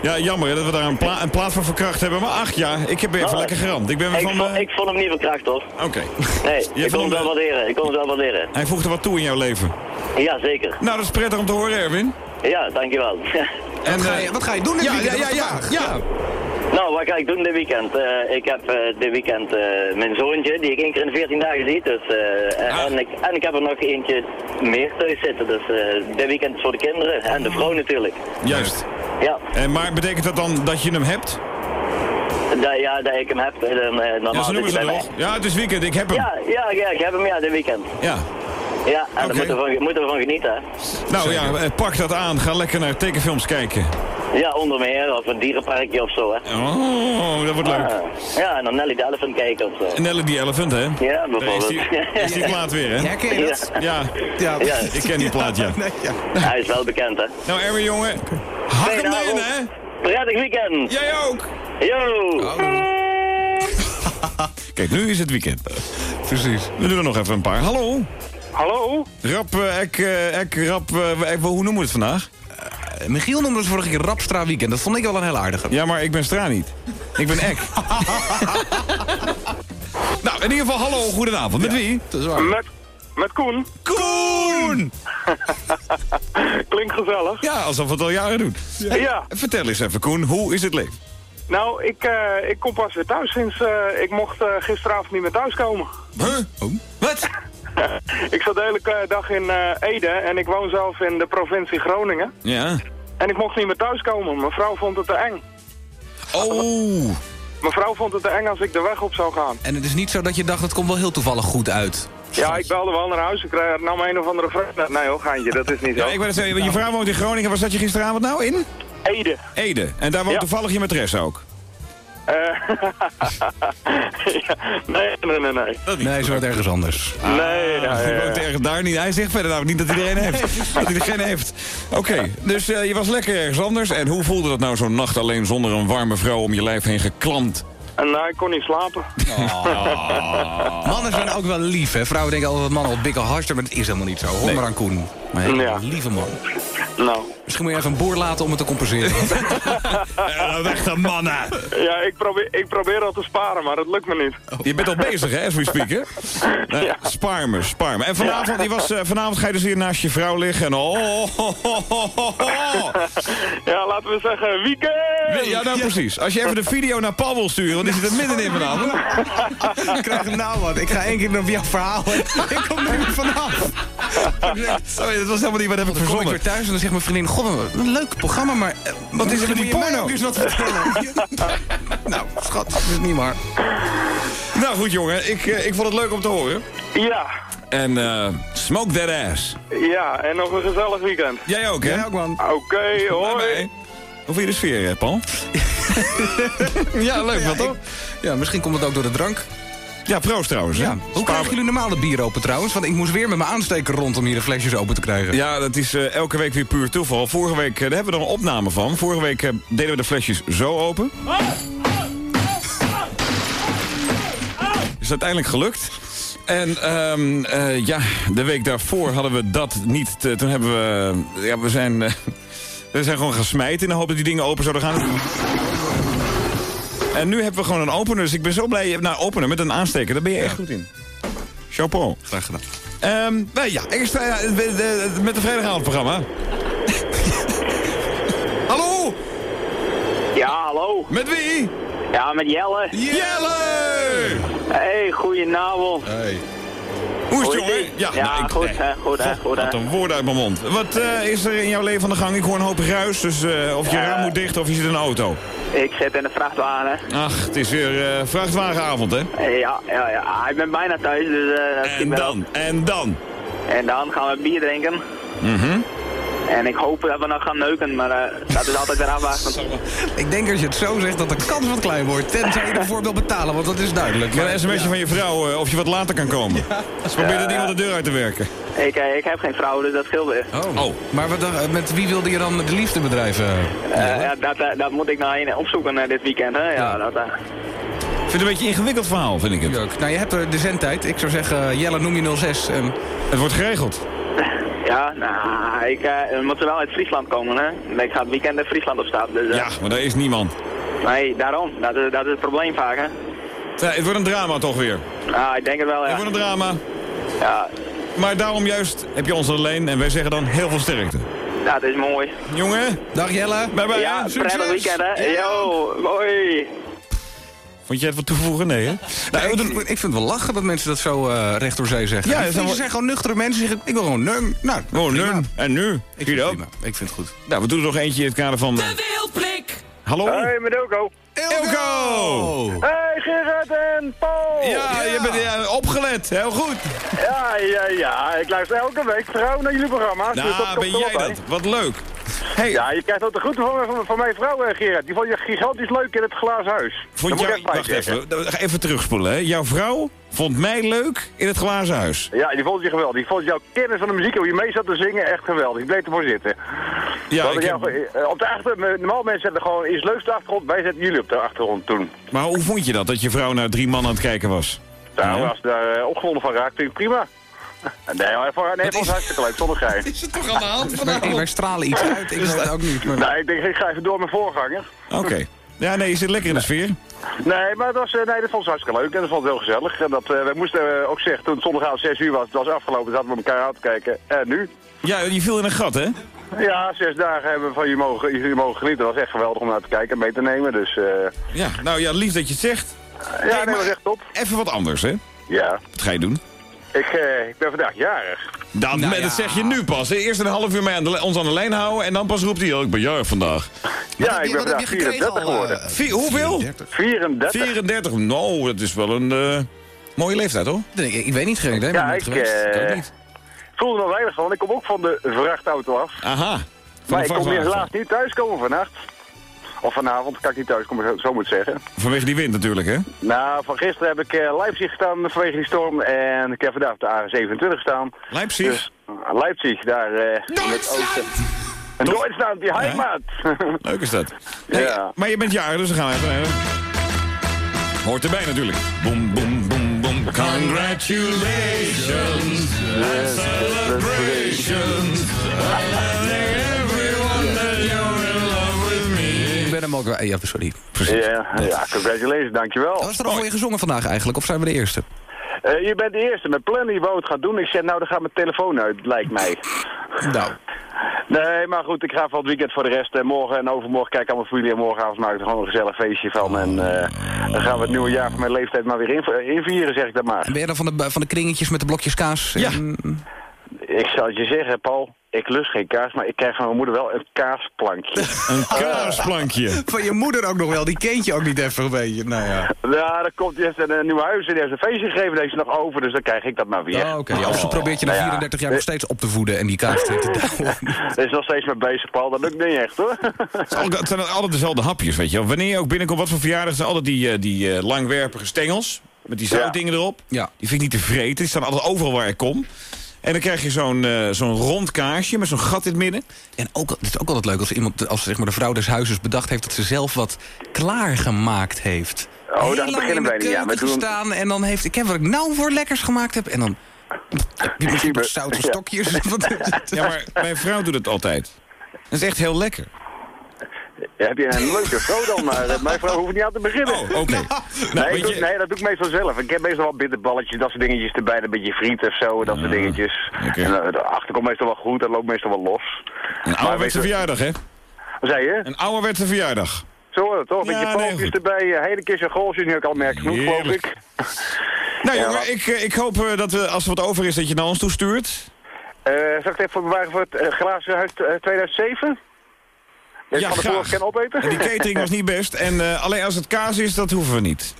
ja, jammer hè, dat we daar een, pla een plaat van verkracht hebben. Maar ach ja, ik heb even Nou, lekker geramd. Ik ben weer ik, van... vond, eh, ik vond hem niet verkracht, hoor. Oké. Nee, Je ik kon vond het wel hem- waarderen. Ik kon het wel waarderen. Hij voegde wat toe in jouw leven. Ja, zeker. Nou, dat is prettig om te horen, Erwin. Ja, dankjewel. En, Wat ga eh, je, wat ga je doen dit ja, ja, ja, ja, ja. Nou, wat ga ik doen dit weekend? Eh, ik heb eh, dit weekend eh, mijn zoontje, die ik één keer in de 14 dagen zie. Dus, Ah. en, ik, en ik heb er nog eentje meer thuis zitten. Dus dit weekend is voor de kinderen en de vrouw natuurlijk. Juist. Ja, En, maar betekent dat dan dat je hem hebt? dat, ja, dat ik hem heb. Dan, normaal Ja, zo noemen ze toch? Ja, het is weekend, ik heb hem. Ja, ja, ja, ik heb hem ja, dit weekend. Ja. Ja, en Oké. daar moeten we, van, moeten we van genieten. hè. Nou ja, pak dat aan. Ga lekker naar tekenfilms kijken. Ja, onder meer, of een dierenparkje of zo. Hè. Oh, dat wordt leuk. Ah, ja, en dan Nelly de Elephant kijken of zo. Nelly die Elephant, hè? Ja, Daar bijvoorbeeld. Is die, is die plaat weer, hè? Ja, ken je dat? Ja. Ja. Ja. ik ken die plaat, ja. Nee, ja. Hij is wel bekend, hè. Nou, Erwin, jongen. Hak hem erin, avond. hè? Prettig weekend. Jij ook. Yo. Kijk, nu is het weekend. Precies. We doen er nog even een paar. Hallo? Hallo? Rap, eh, ek, eh, ek, rap, eh, ek- hoe noemen we het vandaag? Eh, Michiel noemde het vorige keer Rapstra Weekend. Dat vond ik wel een heel aardige. Ja, maar ik ben Stra niet. Ik ben Ek. nou, in ieder geval, hallo, goedenavond. Met wie? Dat is waar. Met, met Koen. Koen! Klinkt gezellig. Ja, alsof we het al jaren doen. Ja. Vertel eens even, Koen, hoe is het leven? Nou, ik, eh, ik kom pas weer thuis sinds... eh, ik mocht gisteravond niet meer thuiskomen. Huh? Oh. Wat? Ik zat de hele eh, dag in eh, Ede en ik woon zelf in de provincie Groningen. Ja. En ik mocht niet meer thuiskomen. Mijn vrouw vond het te eng. Oh. Mijn vrouw vond het te eng als ik de weg op zou gaan. En het is niet zo dat je dacht, het komt wel heel toevallig goed uit. Ja, ik belde wel naar huis. Ik kreeg nam een of andere vriend. Nee hoor, geintje, dat is niet zo. Ja, ik wil het zeggen, je vrouw woont in Groningen. Waar zat je gisteravond nou in? Ede. Ede. En daar woont Ja. toevallig je maîtresse ook. Eh, ja, nee, nee, nee, nee. Nee, ze wordt ergens anders. Nee, ja, Hij ja, woont ja. ergens daar niet. Hij zegt verder nou niet dat hij er een heeft. Dat hij er geen heeft. Oké, dus eh, je was lekker ergens anders. En hoe voelde dat nou zo'n nacht alleen zonder een warme vrouw om je lijf heen geklampt? En nou, ik kon niet slapen. Mannen zijn ook wel lief, hè? Vrouwen denken altijd dat mannen al bikkel hartstikke, maar het is helemaal niet zo. Hoor Nee. maar aan Koen. Maar een hele Ja. lieve man. Nou, Misschien moet je even een boer laten om het te compenseren. Ja, weg de mannen! ja, ik probeer, ik probeer al te sparen, maar dat lukt me niet. Je bent al bezig, hè, as we speak, hè? Ja. Spaar me, spaar me. En vanavond, die was, eh, vanavond ga je dus weer naast je vrouw liggen en... Oh, ho, ho, ho, ho, ho. Ja, laten we zeggen, weekend! Ja, nou precies. Als je even de video naar Paul wil sturen, want die zit er middenin vanavond. ik krijg hem nou wat. Ik ga één keer op jouw verhaal. ik kom er niet vanaf. Sorry, dat was helemaal niet wat heb ik Dan kom ik verzonnen. weer thuis en dan zegt mijn vriendin... Een leuk programma, maar... eh, Wat is er met die porno? eens wat vertellen? nou, schat, dat is niet maar. Nou goed, jongen. Ik, eh, ik vond het leuk om te horen. Ja, En eh, smoke that ass. ja, en nog een gezellig weekend. Jij ook, hè? Jij ook, man. Oké, hoi. bye. Hoe vind je de sfeer, hè, Paul? ja, leuk, wat toch? Ja, misschien komt het ook door de drank. Ja, proost trouwens. Ja. Hoe krijgen jullie normaal de bier open trouwens? Want ik moest weer met mijn aansteker rond om hier de flesjes open te krijgen. Ja, dat is eh, elke week weer puur toeval. Vorige week, eh, daar hebben we er een opname van. Vorige week eh, deden we de flesjes zo open. Is uiteindelijk gelukt. En ehm, eh, ja, de week daarvoor hadden we dat niet. te- toen hebben we... Ja, we zijn... we zijn gewoon gaan smijten in de hoop dat die dingen open zouden gaan. En nu hebben we gewoon een opener. Dus ik ben zo blij. Nou, openen met een aansteker. Daar ben je echt goed in. Chapeau. Graag gedaan. Ehm nou ja, extra ja, de- de- met het vrijdagavondprogramma. Hallo? Ja, hallo. Met wie? Ja, met Jelle. Jelle! Hey, goedenavond. Hey. Is jongen? Ja, Ja, nou, ik- goed, nee. hè, goed, hè, goed, hè. Wat een woord uit mijn mond. Wat eh, is er in jouw leven aan de gang? Ik hoor een hoop ruis, dus eh, of je raam moet dicht of je zit in een auto. Ik zit in de vrachtwagen. Ach, het is weer eh, vrachtwagenavond, hè? Ja, ja, ja. Ik ben bijna thuis, dus En dan, en dan. En dan gaan we bier drinken. Mhm. En ik hoop dat we nog gaan neuken, maar eh, dat is altijd weer afwachten. Ik denk als je het zo zegt dat de kans wat klein wordt. Tenzij je ervoor wil betalen, want dat is duidelijk. Maar een sms'je van je vrouw eh, of je wat later kan komen. Ze probeert het iemand de deur uit te werken. Ik, eh, ik heb geen vrouw, dus dat scheelt weer. Oh. Maar wat, met wie wilde je dan de liefde bedrijven? Eh, ja, dat, dat moet ik nou een opzoeken dit weekend, hè? Ja, dat, Ik vind het een beetje een ingewikkeld verhaal, vind ik het. Ook. Nou, je hebt de zendtijd. Ik zou zeggen, Jelle, noem je 06. En... Het wordt geregeld. Ja, nou, ik eh, we moeten wel uit Friesland komen, hè? Ik ga het weekend in Friesland op staan, dus... eh, Ja, maar daar is niemand. Nee, daarom. Dat is, dat is het probleem vaak, hè? Ja, het wordt een drama toch weer. Ah, ik denk het wel, ja. Het wordt een drama. Ja, Maar daarom juist heb je ons alleen en wij zeggen dan heel veel sterkte. ja, dat is mooi. Jongen. Dag Jelle. Bye bye. Ja, prettig weekend, hè? Yo, hoi. Vond jij het wat toevoegen? Nee, hè? Nou, ik, ik vind het wel lachen dat mensen dat zo eh recht door zee zeggen. Ja, is zijn, wel- zijn gewoon nuchtere mensen zeggen, ik wil gewoon neun. Nou, Oh, nu. En nu? Ik vind, ik vind het goed. Nou, we doen er nog eentje in het kader van... De Wildblik. Hallo? Hey, met Elko. Elko! Hey, Gerard en Paul. Ja, je bent ja, opgelet. Heel goed. Ja, ja, ja. Ik luister elke week trouw naar jullie programma's. dus dat Nou, komt ben jij dat? Wat leuk. Hey, Ja, je krijgt ook de groeten van, van, mijn vrouw, eh, Gerard. Die vond je gigantisch leuk in het glazen huis. vond jou... Wacht even. Even terugspoelen, hè. Jouw vrouw vond mij leuk in het glazen huis. Ja, die vond je geweldig. Die vond jouw kennis van de muziek, hoe je mee zat te zingen, echt geweldig. Ik bleef ervoor zitten. Ja, ik heb- eh, op de achter, normaal mensen zetten gewoon iets leuks op de achtergrond. Wij zetten jullie op de achtergrond toen. Maar hoe vond je dat, dat je vrouw naar drie mannen aan het kijken was? Nou, Ja. als daar eh, opgewonden van raakt, vind ik prima. Nee, maar voor, nee, vond het hartstikke leuk, zonder gein. Is het toch aan de hand? Wij, wij stralen iets uit. Ik weet het ook niet. Maar... Nee, ik denk, ik ga even door mijn voorganger. Oké. Ja, nee, je zit lekker in de sfeer. Nee, maar dat, was, eh, nee, dat vond ze hartstikke leuk en dat vond ik heel gezellig. En dat, eh, wij moesten eh, ook zeggen, toen het zondagavond 6 uur was, het was afgelopen, zaten we elkaar aan te kijken. En nu? Ja, je viel in een gat, hè? Ja, zes dagen hebben we van je mogen, jullie mogen genieten. Dat was echt geweldig om naar te kijken en mee te nemen. Dus eh, Ja, nou ja, lief dat je het zegt. ja, nee, dat was echt top. Even wat anders, hè? Ja, Wat ga je doen? Ik, eh, ik ben vandaag jarig. Dat, Nou dat ja. zeg je nu pas. hè? Eerst een half uur mee aan de, ons aan de lijn houden en dan pas roept hij, oh, ik ben jarig vandaag. Ja, ik ben vandaag je gekregen 34 al, eh, geworden. Vier, hoeveel? 34? 34. Nou, dat is wel een eh, mooie leeftijd, hoor. Ik, ik weet niet, idee. Ja, ik, eh, Ik ook niet. Ik voelde me wel weinig van, want ik kom ook van de vrachtauto af. Aha. Van Maar ik kon helaas niet thuiskomen vannacht. Of vanavond, kan ik niet thuiskomen, zo- zo moet ik zeggen. Vanwege die wind natuurlijk, hè? Nou, van gisteren heb ik eh, Leipzig gestaan vanwege die storm. En ik heb vandaag op de A27 gestaan. Leipzig? Dus, uh, Leipzig, daar... eh in het oosten. En Duitsland, die heimat! Leuk is dat. Hey, Ja. Maar je bent jarig, dus dan gaan we even... even- Hoort erbij natuurlijk. Boom, boom, boom, boom. Congratulations. Celebrations. Ja, sorry. Precies. ja, ja, congratulations, dankjewel. Was er al voor je gezongen vandaag eigenlijk? Of zijn we de eerste? Eh, je bent de eerste met plannen, je wou het gaan doen. Ik zeg, nou, dan gaat mijn telefoon uit, lijkt mij. Nou. Nee, maar goed, ik ga voor het weekend voor de rest. En morgen en overmorgen kijk aan mijn familie. En morgenavond maak ik er gewoon een gezellig feestje van. En eh, dan gaan we het nieuwe jaar van mijn leeftijd maar weer in, invieren, zeg ik dan maar. En ben je dan van de, van de kringetjes met de blokjes kaas? Ja. En- Ik zal het je zeggen, Paul. Ik lust geen kaas, maar ik krijg van mijn moeder wel een kaasplankje. Een kaasplankje. Van je moeder ook nog wel. Die kent je ook niet even een beetje. Nou ja. Ja, dan komt die heeft een, eh, nieuw huis en die heeft een feestje gegeven. Die heeft ze nog over, dus dan krijg ik dat maar weer. Oh, Oké, of ze probeert je na Nou ja. 34 jaar nog steeds op te voeden en die kaas te douwen. Er is nog steeds mee bezig, Paul. Dat lukt niet echt, hoor. Het zijn al- Het zijn altijd dezelfde hapjes, weet je wel. Wanneer je ook binnenkomt, wat voor verjaardag, zijn altijd die, eh, die eh, langwerpige stengels. Met die zoutdingen erop. Ja. Die vind ik niet te vreten. Die staan altijd overal waar ik kom. En dan krijg je zo'n eh, zo'n rond kaarsje met zo'n gat in het midden. En ook, het is ook altijd leuk als iemand, als zeg maar de vrouw des huizes bedacht heeft dat ze zelf wat klaargemaakt heeft. heel daar lang beginnen in de wij niet aan. We doen- gestaan en dan heeft... Ik heb wat ik nou voor lekkers gemaakt heb en dan... Heb je misschien zoute stokjes? Ja, maar mijn vrouw doet het altijd. Dat is echt heel lekker. Ja, heb je een leuke vrouw dan, maar eh, mijn vrouw hoeft niet aan te beginnen. Oh, oké. Nou, nee, je- nee, dat doe ik meestal zelf. Ik heb meestal wel bitterballetjes, dat soort dingetjes erbij. Een beetje friet of zo, dat soort dingetjes. En eh, de achter komt meestal wel goed, dat loopt meestal wel los. Een ouderwetse verjaardag, hè? Wat zei je? Een ouderwetse verjaardag. Zo toch? Met Ja, je nee, pootjes goed. erbij, eh, hele kistje golfjes, nu ook al merk genoeg, geloof ik. Nou Ja, jongen, ik, eh, ik hoop eh, dat we, als er wat over is, dat je naar ons toestuurt. Eh zal ik het even bewaren voor het uh, glazen huis eh, 2007? Ja, van de vorige graag. kan opeten? En die catering was niet best. En eh, alleen als het kaas is, dat hoeven we niet.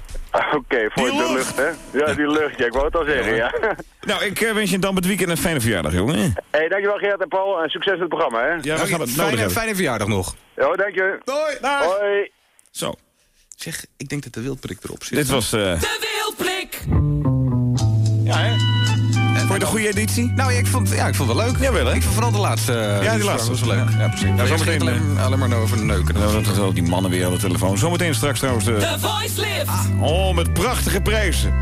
Oké, voor Die de lucht. lucht, hè? Ja, die lucht, ja, ik wou het al zeggen, ja. Nou, ik eh, wens je dan het weekend een fijne verjaardag, jongen. Hé, hey, dankjewel Gerard en Paul en succes met het programma, hè? Ja, we gaan het nodig fijne, hebben. fijne verjaardag nog. Ja, dank je. Doei. Hoi. Zo. Zeg, ik denk dat de wildprik erop zit. Dit was... eh De wildprik. ja, hè? De goede editie? Nou, ja, ik vond, ja, ik vond het wel leuk. Jawel, hè? Ik vond vooral de laatste. eh, Ja, die laatste was wel leuk. Ja, precies. Ja, zometeen, alleen, alleen maar over neuken. Nou, dat is die mannen weer aan de telefoon. Zometeen straks trouwens de... The Voice Lift. Oh, met prachtige prijzen.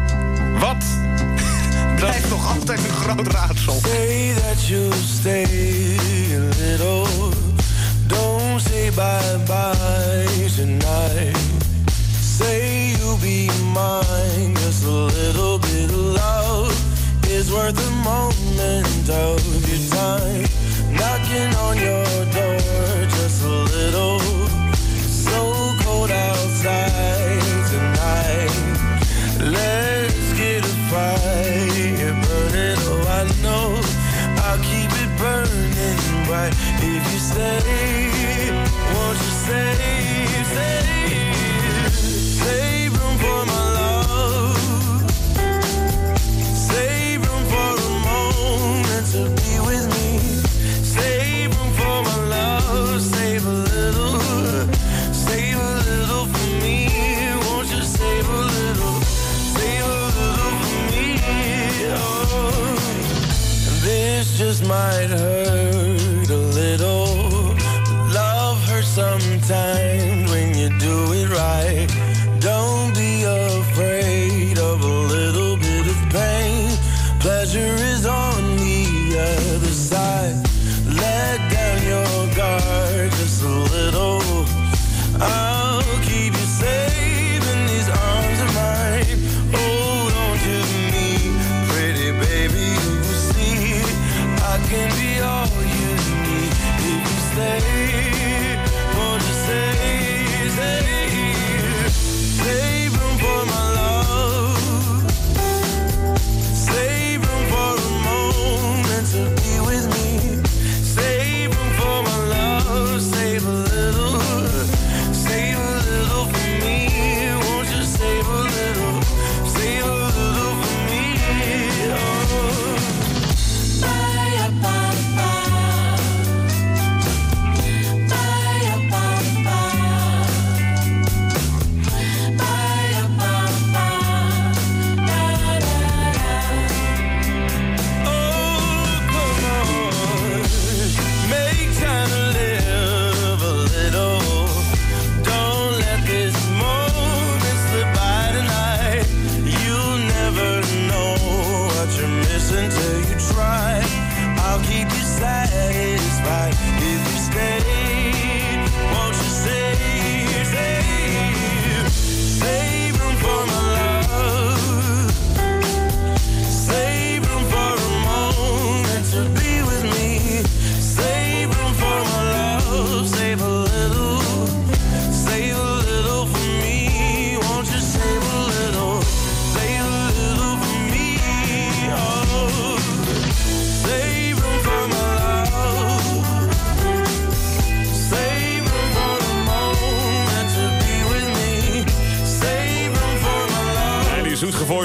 Wat? Blijft nog altijd een groot raadsel. Say that you'll stay a little. Don't say bye bye tonight. Say you'll be mine. Just a little bit is worth a moment of your time. Knocking on your door, just a little. So cold outside tonight. Let's get a fire burning. Oh, I know I'll keep it burning bright. If you stay, won't you stay, stay? Just might hurt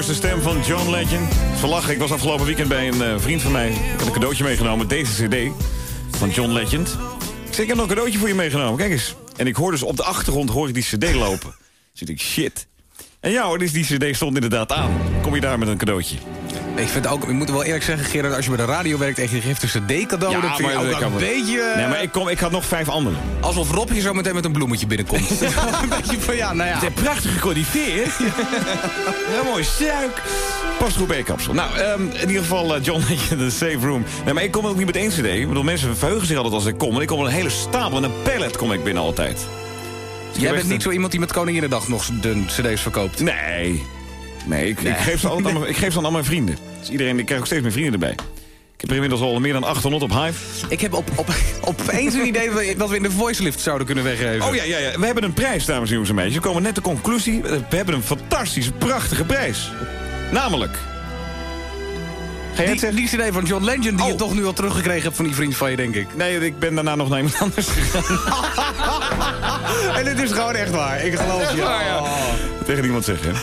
zoetgevoiste stem van John Legend. Verlachen, ik was afgelopen weekend bij een eh, vriend van mij. Ik een cadeautje meegenomen, deze cd van John Legend. Ik zei, ik heb nog een cadeautje voor je meegenomen, kijk eens. En ik hoor dus op de achtergrond hoor ik die cd lopen. Dus ik shit. En ja hoor, dus die cd stond inderdaad aan. Kom je daar met een cadeautje. Ik vind ook, ik moet wel eerlijk zeggen, Gerard, als je bij de radio werkt en je geeft een cd-cadeau, Ja, dat vind ook dat een beetje... Nee, maar ik, kom, ik had nog vijf andere. Alsof Rob hier zo meteen met een bloemetje binnenkomt. een beetje van, ja, nou ja. Het is prachtig gecordiveerd. ja, mooi struik. Postgroep E-kapsel. Nou, ehm, in ieder geval eh, John, de safe room. Nee, maar ik kom ook niet met één cd. Ik bedoel, mensen verheugen zich altijd als ik kom. En ik kom met een hele stapel, een pallet kom ik binnen altijd. Jij bent niet zo iemand die met Koninginnedag nog de cd's verkoopt. Nee. Nee, ik, ik, geef ze altijd aan mijn, ik geef ze aan al mijn vrienden. Dus iedereen, ik krijg ook steeds meer vrienden erbij. Ik heb er inmiddels al meer dan 800 op Hive. Ik heb op, op, opeens een idee wat we in de voicelift zouden kunnen weggeven. Oh ja, ja, ja, we hebben een prijs, dames en jongens en meisjes. We komen net de conclusie. We hebben een fantastische, prachtige prijs. Namelijk... Ga jij het Die, die cd van John Legend die je toch nu al teruggekregen hebt van die vriend van je, denk ik. Nee, ik ben daarna nog naar iemand anders gegaan. en dit is gewoon echt waar. Ik geloof je. waar, ja. Oh. Tegen niemand zeggen.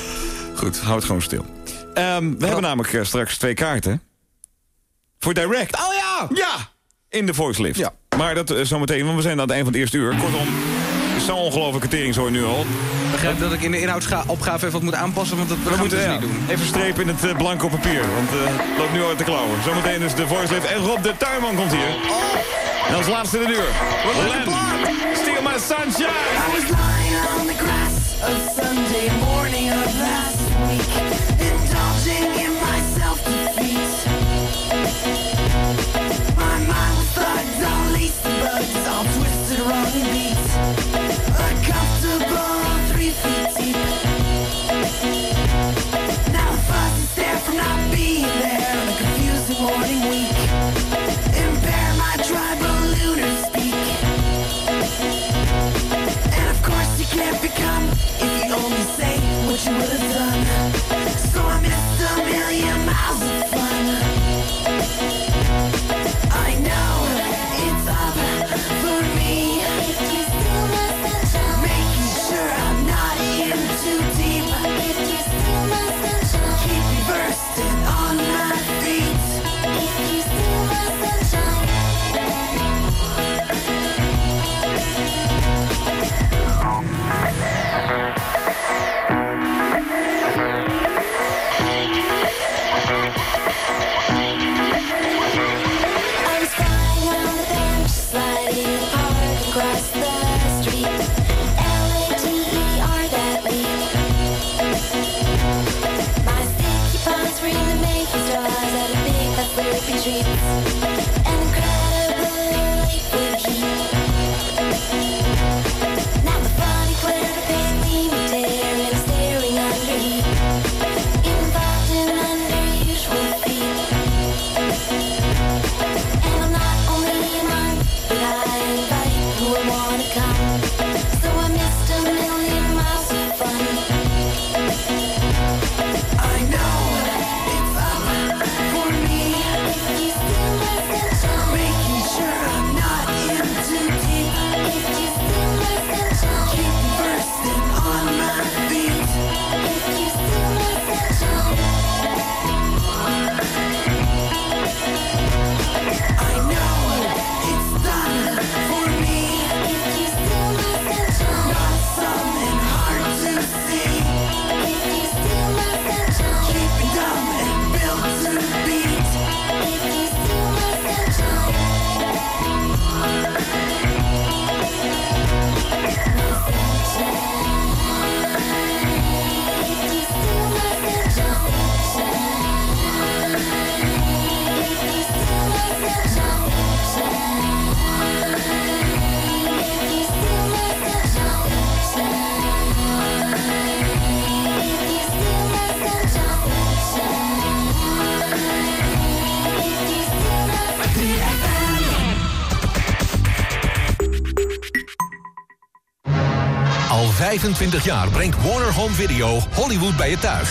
Goed, hou het gewoon stil. Ehm, we hebben namelijk eh, straks twee kaarten. Voor Direct. Oh ja! Ja! In de voice lift. Ja. Maar dat eh, zometeen, want we zijn aan het eind van het eerste uur. Kortom, is zo'n ongelofelijke tering zo nu al. Begrijp dat ik in de inhoudsopgave even wat moet aanpassen, want dat We gaan we moeten dus ja, niet doen. even strepen in het eh, blanco papier, want eh, het loopt nu al uit de klauwen. Zometeen is de voice lift en Rob de Tuinman komt hier. En als laatste in de uur. Len, Steal My Sunshine! I was lying on the grass Sunday morning But it's 25 jaar brengt Warner Home Video Hollywood bij je thuis.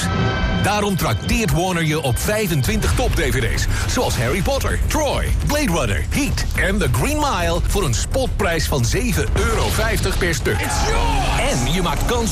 Daarom trakteert Warner je op 25 top-dvd's. Zoals Harry Potter, Troy, Blade Runner, Heat en The Green Mile... voor een spotprijs van 7,50 euro per stuk. En je maakt kans op